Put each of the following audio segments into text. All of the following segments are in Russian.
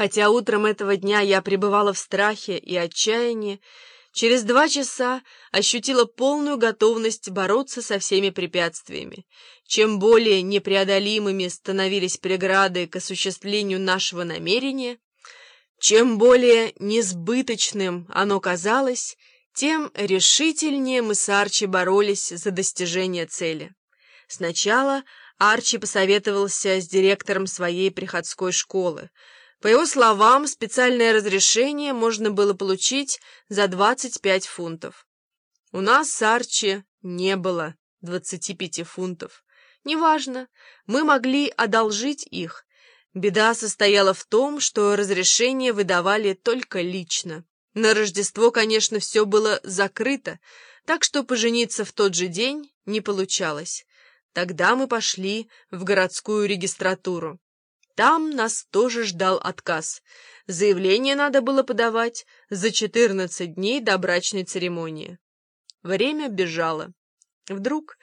Хотя утром этого дня я пребывала в страхе и отчаянии, через два часа ощутила полную готовность бороться со всеми препятствиями. Чем более непреодолимыми становились преграды к осуществлению нашего намерения, чем более несбыточным оно казалось, тем решительнее мы с Арчи боролись за достижение цели. Сначала Арчи посоветовался с директором своей приходской школы, по его словам, специальное разрешение можно было получить за 25 фунтов. У нас с Арчи не было 25 фунтов. Неважно, мы могли одолжить их. Беда состояла в том, что разрешение выдавали только лично. На Рождество, конечно, все было закрыто, так что пожениться в тот же день не получалось. Тогда мы пошли в городскую регистратуру. Там нас тоже ждал отказ. Заявление надо было подавать за 14 дней до брачной церемонии. Время бежало. Вдруг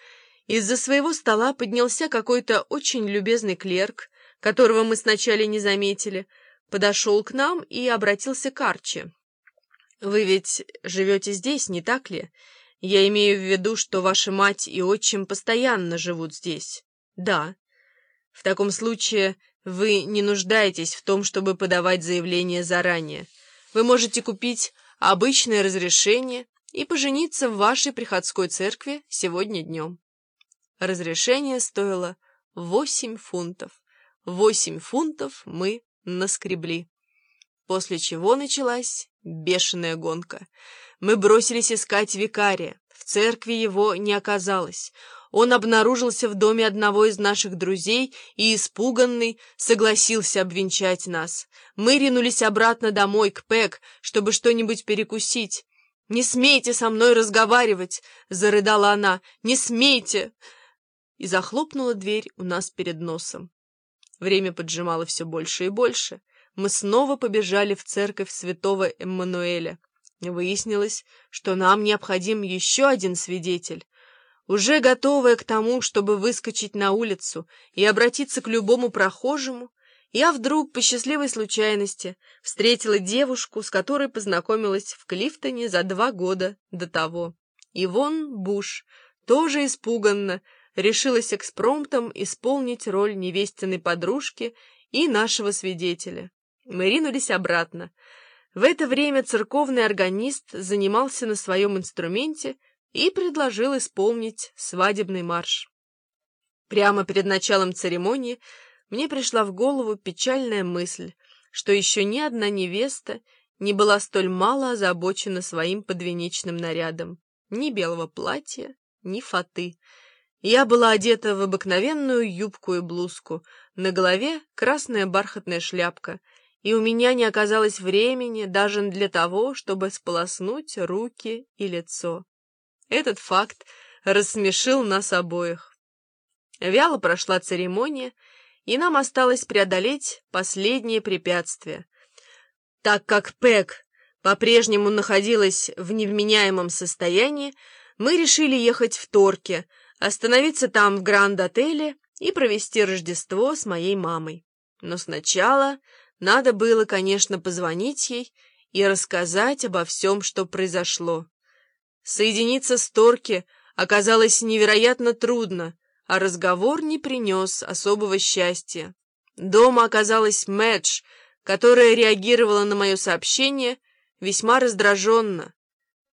из-за своего стола поднялся какой-то очень любезный клерк, которого мы сначала не заметили, подошел к нам и обратился к Арчи. «Вы ведь живете здесь, не так ли? Я имею в виду, что ваша мать и отчим постоянно живут здесь». «Да». «В таком случае вы не нуждаетесь в том, чтобы подавать заявление заранее. Вы можете купить обычное разрешение и пожениться в вашей приходской церкви сегодня днем. Разрешение стоило восемь фунтов. Восемь фунтов мы наскребли. После чего началась бешеная гонка. Мы бросились искать викария. В церкви его не оказалось. Он обнаружился в доме одного из наших друзей и, испуганный, согласился обвенчать нас. Мы ринулись обратно домой, к Пэк, чтобы что-нибудь перекусить. «Не смейте со мной разговаривать!» — зарыдала она. «Не смейте!» И захлопнула дверь у нас перед носом. Время поджимало все больше и больше. Мы снова побежали в церковь святого Эммануэля. Выяснилось, что нам необходим еще один свидетель. Уже готовая к тому, чтобы выскочить на улицу и обратиться к любому прохожему, я вдруг, по счастливой случайности, встретила девушку, с которой познакомилась в Клифтоне за два года до того. Ивон Буш, тоже испуганно, решилась экспромтом исполнить роль невестиной подружки и нашего свидетеля. Мы ринулись обратно. В это время церковный органист занимался на своем инструменте и предложил исполнить свадебный марш. Прямо перед началом церемонии мне пришла в голову печальная мысль, что еще ни одна невеста не была столь мало озабочена своим подвенечным нарядом. Ни белого платья, ни фаты. Я была одета в обыкновенную юбку и блузку, на голове красная бархатная шляпка, и у меня не оказалось времени даже для того, чтобы сполоснуть руки и лицо. Этот факт рассмешил нас обоих. Вяло прошла церемония, и нам осталось преодолеть последнее препятствие. Так как Пэк по-прежнему находилась в невменяемом состоянии, мы решили ехать в Торке, остановиться там в Гранд-отеле и провести Рождество с моей мамой. Но сначала надо было, конечно, позвонить ей и рассказать обо всем, что произошло. Соединиться с Торки оказалось невероятно трудно, а разговор не принес особого счастья. Дома оказалась Мэдж, которая реагировала на мое сообщение весьма раздраженно.